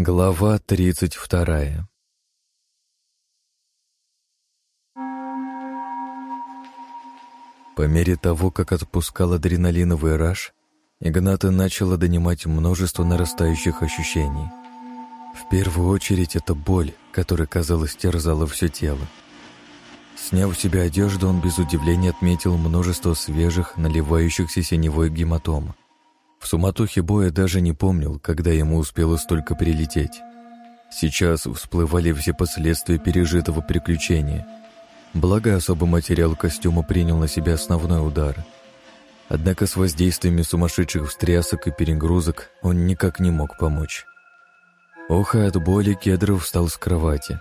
Глава тридцать вторая По мере того, как отпускал адреналиновый раж, Игната начала донимать множество нарастающих ощущений. В первую очередь это боль, которая, казалось, терзала все тело. Сняв с себя одежду, он без удивления отметил множество свежих, наливающихся синевой гематом. В суматохе боя даже не помнил, когда ему успело столько прилететь. Сейчас всплывали все последствия пережитого приключения. Благо, особый материал костюма принял на себя основной удар. Однако с воздействиями сумасшедших встрясок и перегрузок он никак не мог помочь. Охо от боли Кедров встал с кровати.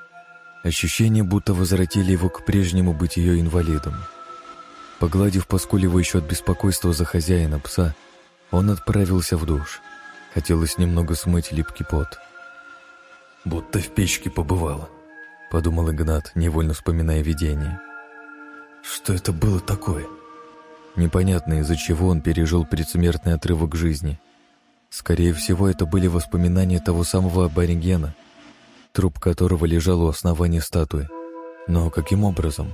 Ощущение, будто возвратили его к прежнему быть ее инвалидом. Погладив поскуливающую от беспокойства за хозяина пса, он отправился в душ. Хотелось немного смыть липкий пот. «Будто в печке побывала», — подумал Игнат, невольно вспоминая видение. «Что это было такое?» Непонятно, из-за чего он пережил предсмертный отрывок жизни. Скорее всего, это были воспоминания того самого аборигена, труп которого лежал у основания статуи. Но каким образом?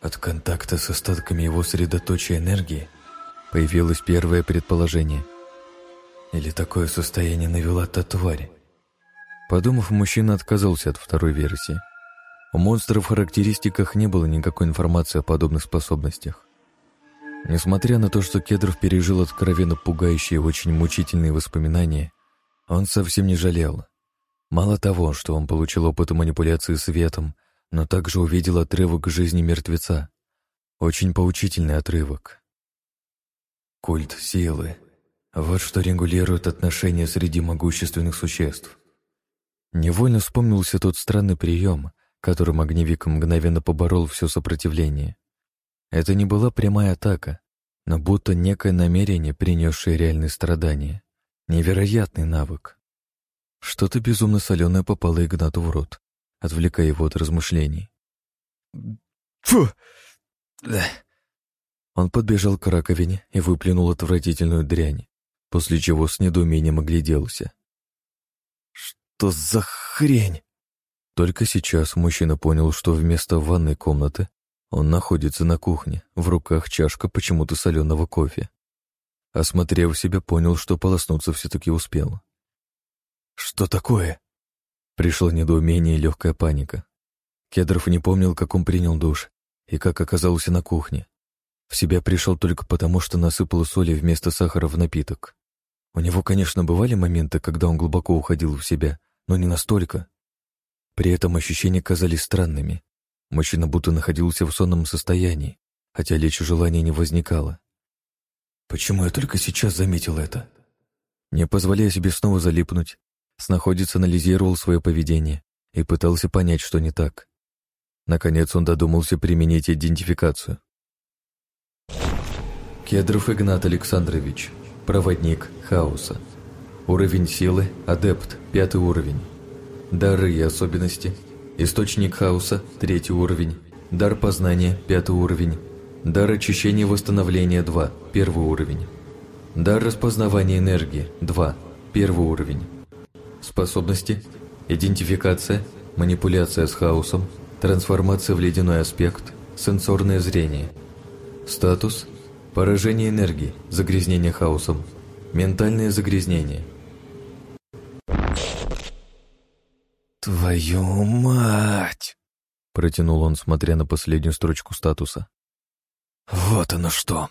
От контакта с остатками его средоточия энергии появилось первое предположение. Или такое состояние навела та тварь? Подумав, мужчина отказался от второй версии. У монстров в характеристиках не было никакой информации о подобных способностях. Несмотря на то, что Кедров пережил откровенно пугающие и очень мучительные воспоминания, он совсем не жалел. Мало того, что он получил опыт манипуляции светом, но также увидел отрывок жизни мертвеца. Очень поучительный отрывок. Культ силы. Вот что регулирует отношения среди могущественных существ. Невольно вспомнился тот странный прием, которым огневик мгновенно поборол все сопротивление. Это не была прямая атака, но будто некое намерение, принесшее реальные страдания. Невероятный навык. Что-то безумно соленое попало Игнату в рот, отвлекая его от размышлений. «Фу!» Он подбежал к раковине и выплюнул отвратительную дрянь, после чего с недоумением огляделся. «Что за хрень?» Только сейчас мужчина понял, что вместо ванной комнаты он находится на кухне, в руках чашка почему-то соленого кофе. Осмотрев себя, понял, что полоснуться все-таки успел. «Что такое?» Пришло недоумение и легкая паника. Кедров не помнил, как он принял душ и как оказался на кухне. В себя пришел только потому, что насыпал соли вместо сахара в напиток. У него, конечно, бывали моменты, когда он глубоко уходил в себя, но не настолько. При этом ощущения казались странными, Мужчина будто находился в сонном состоянии, хотя лечь желания не возникало. Почему я только сейчас заметил это? Не позволяя себе снова залипнуть, снаходец анализировал свое поведение и пытался понять, что не так. Наконец он додумался применить идентификацию. Кедров Игнат Александрович, проводник хаоса. Уровень силы – адепт, пятый уровень. Дары и особенности – Источник хаоса – третий уровень. Дар познания – пятый уровень. Дар очищения и восстановления – 2, первый уровень. Дар распознавания энергии – 2, первый уровень. Способности – идентификация, манипуляция с хаосом, трансформация в ледяной аспект, сенсорное зрение. Статус – поражение энергии, загрязнение хаосом, ментальное загрязнение – «Твою мать!» — протянул он, смотря на последнюю строчку статуса. «Вот оно что!»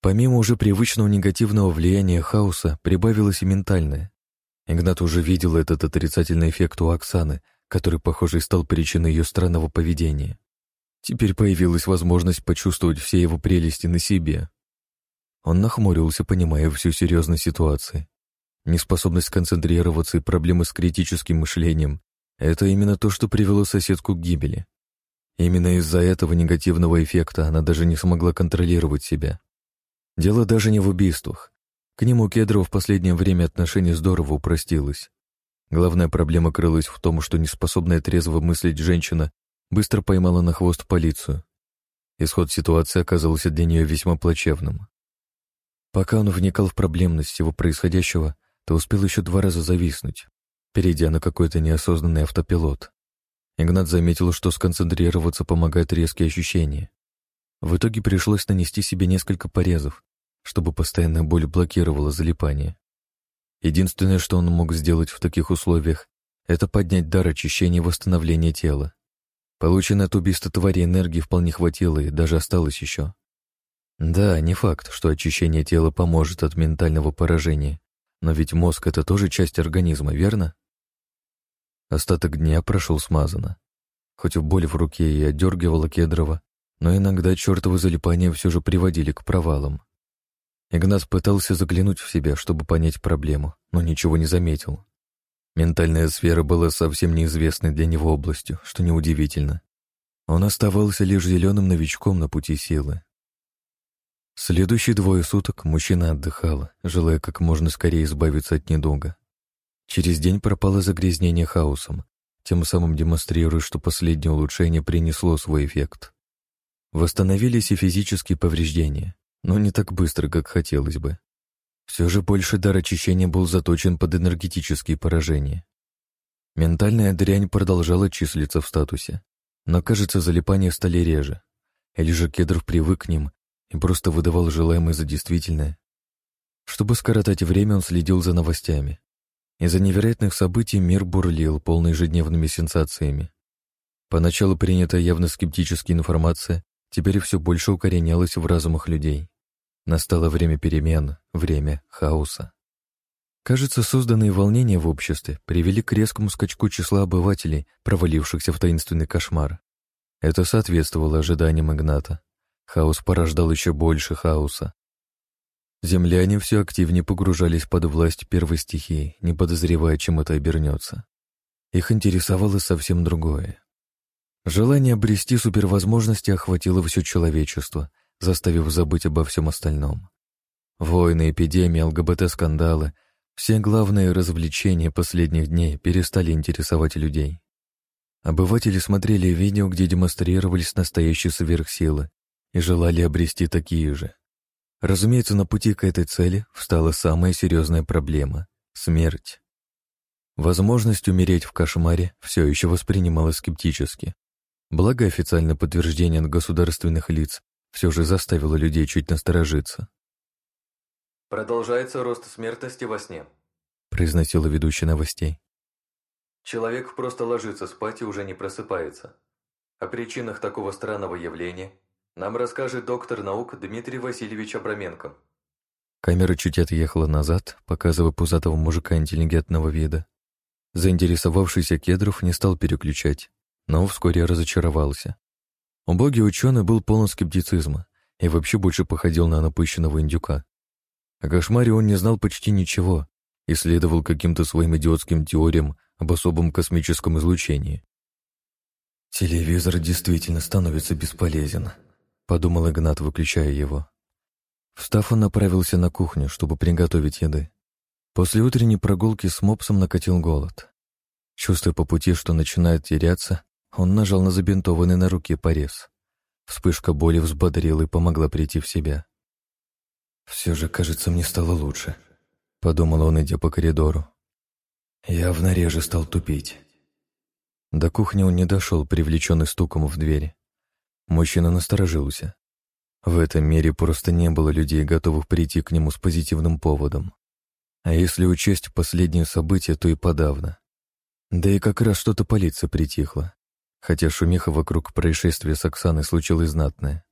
Помимо уже привычного негативного влияния хаоса, прибавилось и ментальное. Игнат уже видел этот отрицательный эффект у Оксаны, который, похоже, стал причиной ее странного поведения. Теперь появилась возможность почувствовать все его прелести на себе. Он нахмурился, понимая всю серьезность ситуации. Неспособность концентрироваться и проблемы с критическим мышлением — это именно то, что привело соседку к гибели. Именно из-за этого негативного эффекта она даже не смогла контролировать себя. Дело даже не в убийствах. К нему Кедрова в последнее время отношение здорово упростилось. Главная проблема крылась в том, что неспособная трезво мыслить женщина быстро поймала на хвост полицию. Исход ситуации оказался для нее весьма плачевным. Пока он вникал в проблемность всего происходящего, то успел еще два раза зависнуть, перейдя на какой-то неосознанный автопилот. Игнат заметил, что сконцентрироваться помогает резкие ощущения. В итоге пришлось нанести себе несколько порезов, чтобы постоянная боль блокировала залипание. Единственное, что он мог сделать в таких условиях, это поднять дар очищения и восстановления тела. Полученной от убийства твари энергии вполне хватило и даже осталось еще. Да, не факт, что очищение тела поможет от ментального поражения, но ведь мозг — это тоже часть организма, верно? Остаток дня прошел смазанно. Хоть боль в руке и отдергивала Кедрова, но иногда чертовы залипания все же приводили к провалам. Игнат пытался заглянуть в себя, чтобы понять проблему, но ничего не заметил. Ментальная сфера была совсем неизвестной для него областью, что неудивительно. Он оставался лишь зеленым новичком на пути силы. Следующие двое суток мужчина отдыхал, желая как можно скорее избавиться от недуга. Через день пропало загрязнение хаосом, тем самым демонстрируя, что последнее улучшение принесло свой эффект. Восстановились и физические повреждения, но не так быстро, как хотелось бы. Все же больше дар очищения был заточен под энергетические поражения. Ментальная дрянь продолжала числиться в статусе, но, кажется, залипания стали реже. Или же Кедров привык к ним и просто выдавал желаемое за действительное. Чтобы скоротать время, он следил за новостями. Из-за невероятных событий мир бурлил, полный ежедневными сенсациями. Поначалу принятая явно скептическая информация теперь все больше укоренялась в разумах людей. Настало время перемен, время хаоса. Кажется, созданные волнения в обществе привели к резкому скачку числа обывателей, провалившихся в таинственный кошмар. Это соответствовало ожиданиям Игната. Хаос порождал еще больше хаоса. Земляне все активнее погружались под власть первой стихии, не подозревая, чем это обернется. Их интересовало совсем другое. Желание обрести супервозможности охватило все человечество — заставив забыть обо всем остальном. Войны, эпидемии, ЛГБТ-скандалы — все главные развлечения последних дней перестали интересовать людей. Обыватели смотрели видео, где демонстрировались настоящие сверхсилы и желали обрести такие же. Разумеется, на пути к этой цели встала самая серьезная проблема — смерть. Возможность умереть в кошмаре все еще воспринималась скептически. Благо официальное подтверждение от государственных лиц все же заставило людей чуть насторожиться. «Продолжается рост смертности во сне», — произносила ведущая новостей. «Человек просто ложится спать и уже не просыпается. О причинах такого странного явления нам расскажет доктор наук Дмитрий Васильевич Абраменко». Камера чуть отъехала назад, показывая пузатого мужика интеллигентного вида. Заинтересовавшийся Кедров не стал переключать, но вскоре разочаровался. Убогий ученый был полон скептицизма и вообще больше походил на напыщенного индюка. О кошмаре он не знал почти ничего и следовал каким-то своим идиотским теориям об особом космическом излучении. «Телевизор действительно становится бесполезен», — подумал Игнат, выключая его. Встав, он направился на кухню, чтобы приготовить еды. После утренней прогулки с мопсом накатил голод. Чувствуя по пути, что начинает теряться, он нажал на забинтованный на руке порез. Вспышка боли взбодрила и помогла прийти в себя. «Все же, кажется, мне стало лучше», — подумал он, идя по коридору. Явно реже стал тупить. До кухни он не дошел, привлеченный стуком в двери. Мужчина насторожился. В этом мире просто не было людей, готовых прийти к нему с позитивным поводом. А если учесть последние события, то и подавно. Да и как раз что-то полиция притихла хотя шумиха вокруг происшествия с Оксаной случилась знатная.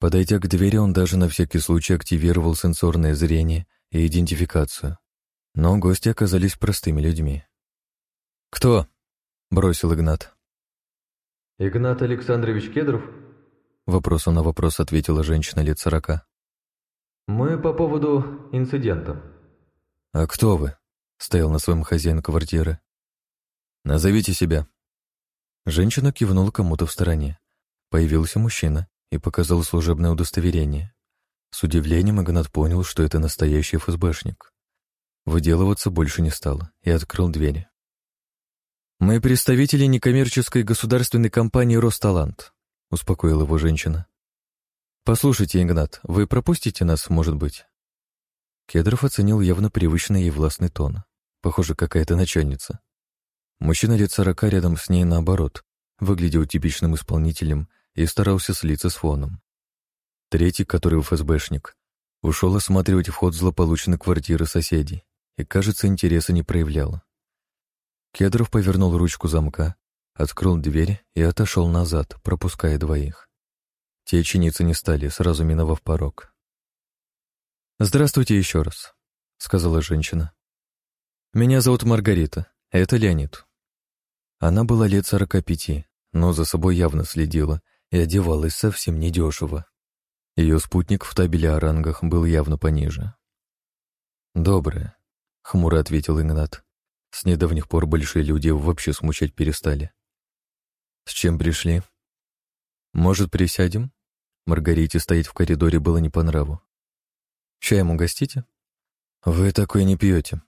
Подойдя к двери, он даже на всякий случай активировал сенсорное зрение и идентификацию. Но гости оказались простыми людьми. «Кто?» — бросил Игнат. «Игнат Александрович Кедров?» Вопросом на вопрос ответила женщина лет сорока. «Мы по поводу инцидента». «А кто вы?» — стоял на своем хозяин квартиры. «Назовите себя», Женщина кивнула кому-то в стороне. Появился мужчина и показал служебное удостоверение. С удивлением Игнат понял, что это настоящий ФСБшник. Выделываться больше не стало и открыл двери. «Мы представители некоммерческой государственной компании «Росталант», — успокоила его женщина. «Послушайте, Игнат, вы пропустите нас, может быть?» Кедров оценил явно привычный ей властный тон. Похоже, какая-то начальница. Мужчина лет сорока рядом с ней наоборот, выглядел типичным исполнителем и старался слиться с фоном. Третий, который ФСБшник, ушел осматривать вход злополучной квартиры соседей и, кажется, интереса не проявлял. Кедров повернул ручку замка, открыл дверь и отошел назад, пропуская двоих. Те чиниться не стали, сразу миновав порог. «Здравствуйте еще раз», — сказала женщина. «Меня зовут Маргарита, это Леонид». Она была лет сорока пяти, но за собой явно следила и одевалась совсем недешево. Ее спутник в табеле о рангах был явно пониже. «Доброе», — хмуро ответил Игнат. С недавних пор большие люди вообще смущать перестали. «С чем пришли?» «Может, присядем?» Маргарите стоять в коридоре было не по нраву. «Чаем угостите?» «Вы такое не пьете», —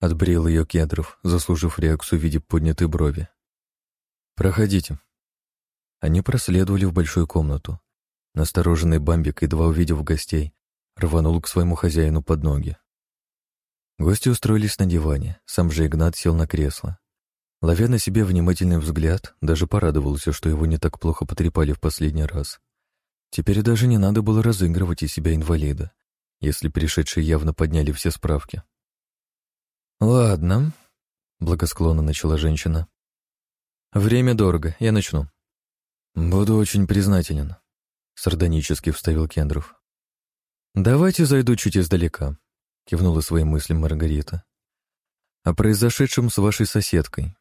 отбрил ее Кедров, заслужив реакцию в виде поднятой брови. «Проходите». Они проследовали в большую комнату. Настороженный Бамбик, едва увидев гостей, рванул к своему хозяину под ноги. Гости устроились на диване, сам же Игнат сел на кресло. Ловя на себе внимательный взгляд, даже порадовался, что его не так плохо потрепали в последний раз. Теперь даже не надо было разыгрывать из себя инвалида, если пришедшие явно подняли все справки. «Ладно», — благосклонно начала женщина. «Время дорого, я начну». «Буду очень признателен», — сардонически вставил Кендров. «Давайте зайду чуть издалека», — кивнула своим мыслям Маргарита. «О произошедшем с вашей соседкой».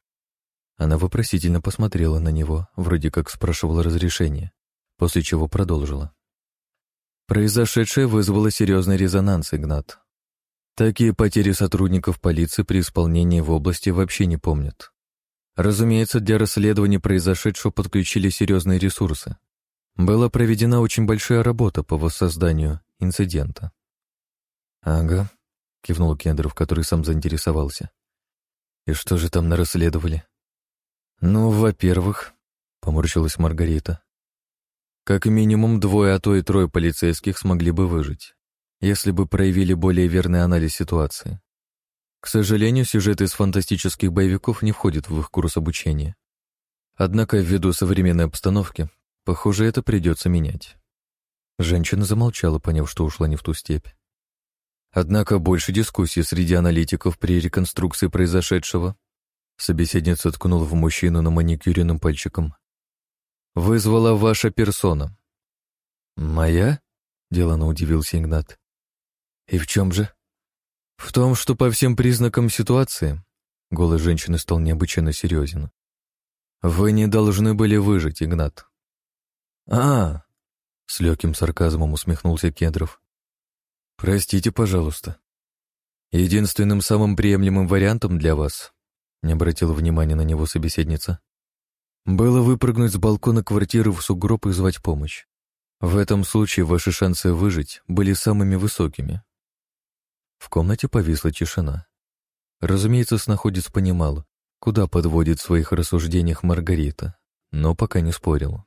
Она вопросительно посмотрела на него, вроде как спрашивала разрешения, после чего продолжила. Произошедшее вызвало серьезный резонанс, Игнат. Такие потери сотрудников полиции при исполнении в области вообще не помнят. Разумеется, для расследования произошедшего подключили серьезные ресурсы. Была проведена очень большая работа по воссозданию инцидента. «Ага», — кивнул Кендров, который сам заинтересовался. «И что же там нарасследовали?» «Ну, во-первых», — поморщилась Маргарита, «как минимум двое, а то и трое полицейских смогли бы выжить, если бы проявили более верный анализ ситуации. К сожалению, сюжет из фантастических боевиков не входит в их курс обучения. Однако, ввиду современной обстановки, похоже, это придется менять». Женщина замолчала, поняв, что ушла не в ту степь. Однако больше дискуссий среди аналитиков при реконструкции произошедшего. Собеседница ткнула в мужчину на маникюренным пальчиком. «Вызвала ваша персона». «Моя?» — делано удивился Игнат. «И в чем же?» «В том, что по всем признакам ситуации...» Голос женщины стал необычайно серьезен. «Вы не должны были выжить, Игнат». «А!» — с легким сарказмом усмехнулся Кедров. «Простите, пожалуйста. Единственным самым приемлемым вариантом для вас, не обратила внимания на него собеседница, было выпрыгнуть с балкона квартиры в сугроб и звать помощь. В этом случае ваши шансы выжить были самыми высокими. В комнате повисла тишина. Разумеется, снаходец понимал, куда подводит в своих рассуждениях Маргарита, но пока не спорил.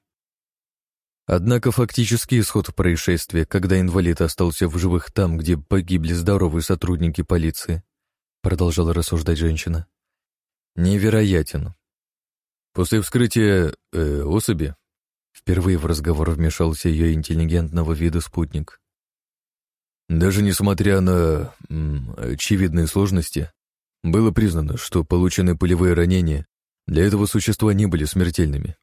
Однако фактический исход происшествия, когда инвалид остался в живых там, где погибли здоровые сотрудники полиции, продолжала рассуждать женщина, невероятен. После вскрытия э, особи впервые в разговор вмешался ее интеллигентного вида спутник. Даже несмотря на м, очевидные сложности, было признано, что полученные пулевые ранения для этого существа не были смертельными.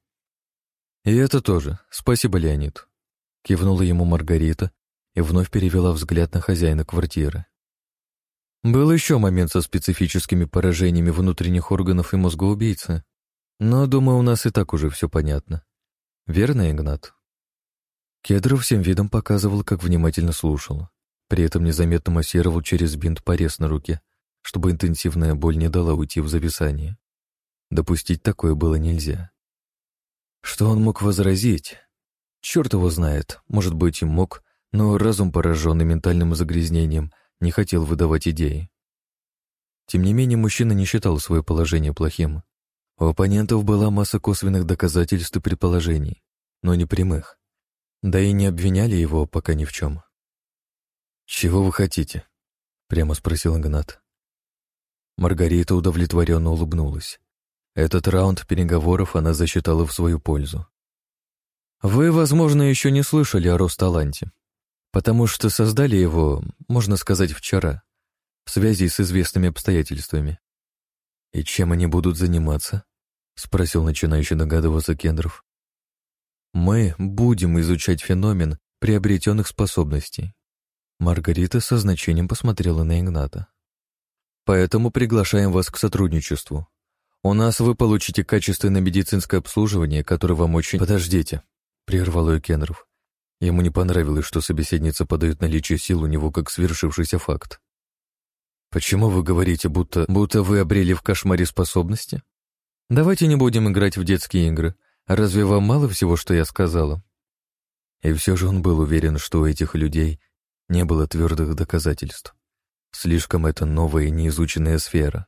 «И это тоже. Спасибо, Леонид», — кивнула ему Маргарита и вновь перевела взгляд на хозяина квартиры. Был еще момент со специфическими поражениями внутренних органов и мозга убийцы, но, думаю, у нас и так уже все понятно. Верно, Игнат? Кедров всем видом показывал, как внимательно слушал. При этом незаметно массировал через бинт порез на руке, чтобы интенсивная боль не дала уйти в зависание. Допустить такое было нельзя. Что он мог возразить? Черт его знает, может быть и мог, но разум, пораженный ментальным загрязнением, не хотел выдавать идеи. Тем не менее, мужчина не считал свое положение плохим. У оппонентов была масса косвенных доказательств и предположений, но не прямых. Да и не обвиняли его пока ни в чем. «Чего вы хотите?» Прямо спросил Игнат. Маргарита удовлетворенно улыбнулась. Этот раунд переговоров она засчитала в свою пользу. Вы, возможно, еще не слышали о Росталанте, потому что создали его, можно сказать, вчера, в связи с известными обстоятельствами. И чем они будут заниматься? спросил начинающий догадываться Кендров. Мы будем изучать феномен приобретенных способностей. Маргарита со значением посмотрела на Игната. Поэтому приглашаем вас к сотрудничеству. У нас вы получите качественное медицинское обслуживание, которое вам очень... Подождите, прервал ее Кенров. Ему не понравилось, что собеседница подает наличие сил у него как свершившийся факт. «Почему вы говорите, будто, будто вы обрели в кошмаре способности? Давайте не будем играть в детские игры. Разве вам мало всего, что я сказала?» И все же он был уверен, что у этих людей не было твердых доказательств. Слишком это новая и неизученная сфера.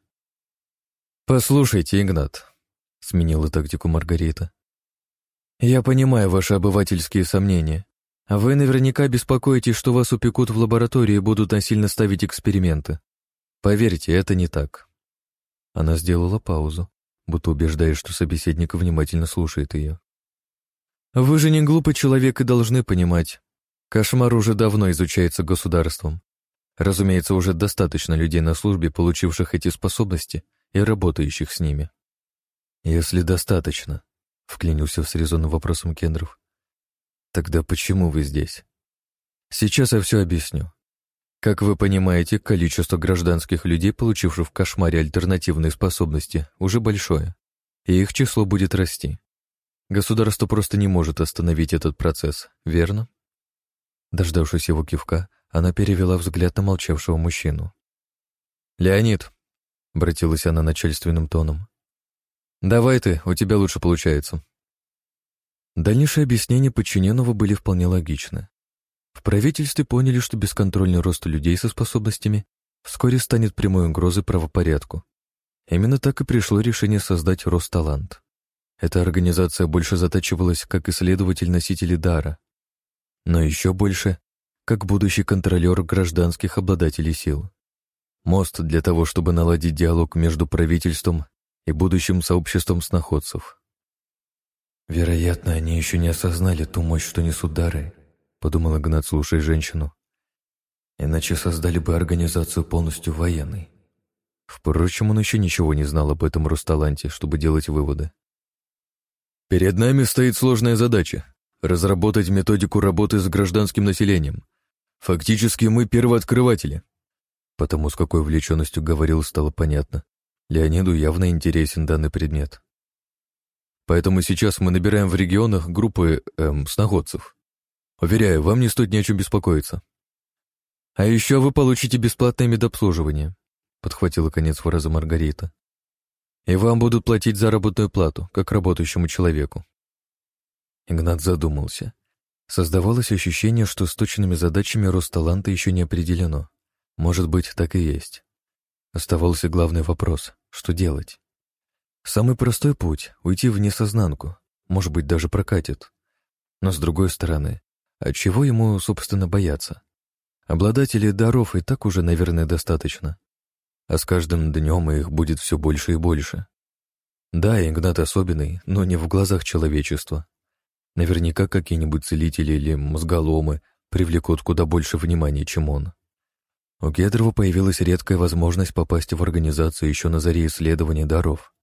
«Послушайте, Игнат», — сменила тактику Маргарита. «Я понимаю ваши обывательские сомнения. Вы наверняка беспокоитесь, что вас упекут в лаборатории и будут насильно ставить эксперименты. Поверьте, это не так». Она сделала паузу, будто убеждая, что собеседник внимательно слушает ее. «Вы же не глупый человек и должны понимать. Кошмар уже давно изучается государством. Разумеется, уже достаточно людей на службе, получивших эти способности и работающих с ними. Если достаточно, вклинился с резонным вопросом Кендров. Тогда почему вы здесь? Сейчас я все объясню. Как вы понимаете, количество гражданских людей, получивших в кошмаре альтернативные способности, уже большое, и их число будет расти. Государство просто не может остановить этот процесс, верно? Дождавшись его кивка, она перевела взгляд на молчавшего мужчину. «Леонид», — обратилась она начальственным тоном, — «давай ты, у тебя лучше получается». Дальнейшие объяснения подчиненного были вполне логичны. В правительстве поняли, что бесконтрольный рост людей со способностями вскоре станет прямой угрозой правопорядку. Именно так и пришло решение создать Росталант. Эта организация больше затачивалась как исследователь носителей дара, но еще больше как будущий контролер гражданских обладателей сил. Мост для того, чтобы наладить диалог между правительством и будущим сообществом сноходцев. «Вероятно, они еще не осознали ту мощь, что несут дары», — подумал Игнат, слушая женщину. «Иначе создали бы организацию полностью военной». Впрочем, он еще ничего не знал об этом Русталанте, чтобы делать выводы. «Перед нами стоит сложная задача — разработать методику работы с гражданским населением, Фактически мы первооткрыватели. Потому с какой увлеченностью говорил, стало понятно. Леониду явно интересен данный предмет. Поэтому сейчас мы набираем в регионах группы эм, сноходцев. Уверяю, вам не стоит ни о чем беспокоиться. А еще вы получите бесплатное медобслуживание, подхватила конец фразы Маргарита. И вам будут платить заработную плату, как работающему человеку. Игнат задумался. Создавалось ощущение, что с точными задачами рост таланта еще не определено. Может быть, так и есть. Оставался главный вопрос — что делать? Самый простой путь — уйти в несознанку, может быть, даже прокатит. Но с другой стороны, от чего ему, собственно, бояться? Обладателей даров и так уже, наверное, достаточно. А с каждым днем их будет все больше и больше. Да, Игнат особенный, но не в глазах человечества. Наверняка какие-нибудь целители или мозголомы привлекут куда больше внимания, чем он. У Гедрова появилась редкая возможность попасть в организацию еще на заре исследования даров,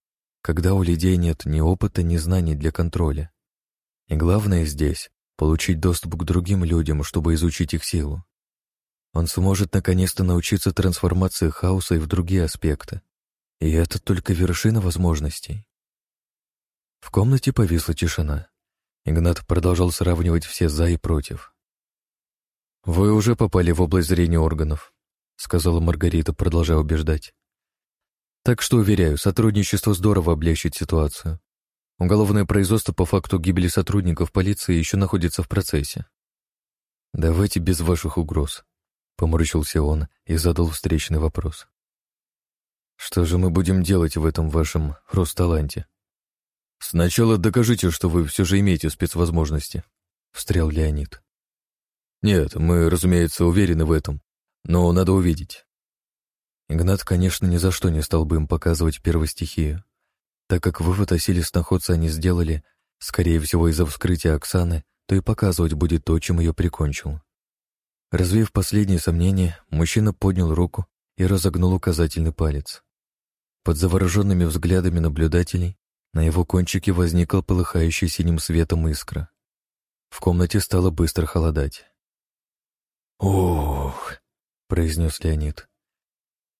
когда у людей нет ни опыта, ни знаний для контроля. И главное здесь — получить доступ к другим людям, чтобы изучить их силу. Он сможет наконец-то научиться трансформации хаоса и в другие аспекты. И это только вершина возможностей. В комнате повисла тишина. Игнат продолжал сравнивать все «за» и «против». «Вы уже попали в область зрения органов», — сказала Маргарита, продолжая убеждать. «Так что, уверяю, сотрудничество здорово облегчит ситуацию. Уголовное производство по факту гибели сотрудников полиции еще находится в процессе». «Давайте без ваших угроз», — поморщился он и задал встречный вопрос. «Что же мы будем делать в этом вашем Росталанте?» «Сначала докажите, что вы все же имеете спецвозможности», — встрял Леонид. «Нет, мы, разумеется, уверены в этом, но надо увидеть. Игнат, конечно, ни за что не стал бы им показывать первостихию, так как вывод о силе сноходца они сделали, скорее всего, из-за вскрытия Оксаны, то и показывать будет то, чем ее прикончил. Развив последние сомнения, мужчина поднял руку и разогнул указательный палец. Под завороженными взглядами наблюдателей на его кончике возникла полыхающая синим светом искра. В комнате стало быстро холодать. «Ох!» — произнес Леонид.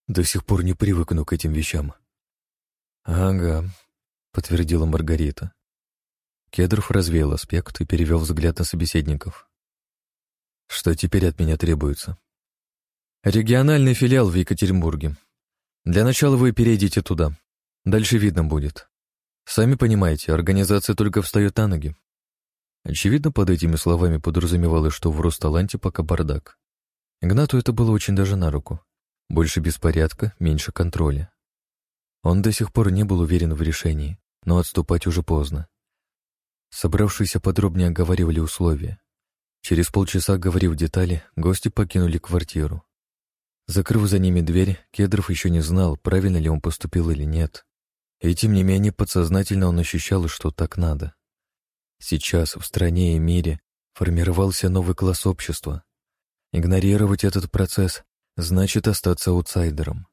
«До сих пор не привыкну к этим вещам». «Ага», — подтвердила Маргарита. Кедров развеял аспект и перевел взгляд на собеседников. «Что теперь от меня требуется?» «Региональный филиал в Екатеринбурге. Для начала вы перейдите туда. Дальше видно будет. Сами понимаете, организация только встает на ноги. Очевидно, под этими словами подразумевалось, что в Русталанте пока бардак. Игнату это было очень даже на руку. Больше беспорядка, меньше контроля. Он до сих пор не был уверен в решении, но отступать уже поздно. Собравшиеся подробнее оговаривали условия. Через полчаса, говорив детали, гости покинули квартиру. Закрыв за ними дверь, Кедров еще не знал, правильно ли он поступил или нет. И тем не менее подсознательно он ощущал, что так надо. Сейчас в стране и мире формировался новый класс общества. Игнорировать этот процесс значит остаться аутсайдером.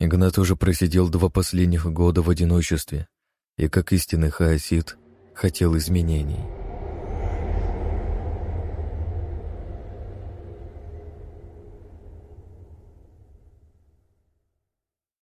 Игнат уже просидел два последних года в одиночестве и, как истинный хаосит, хотел изменений.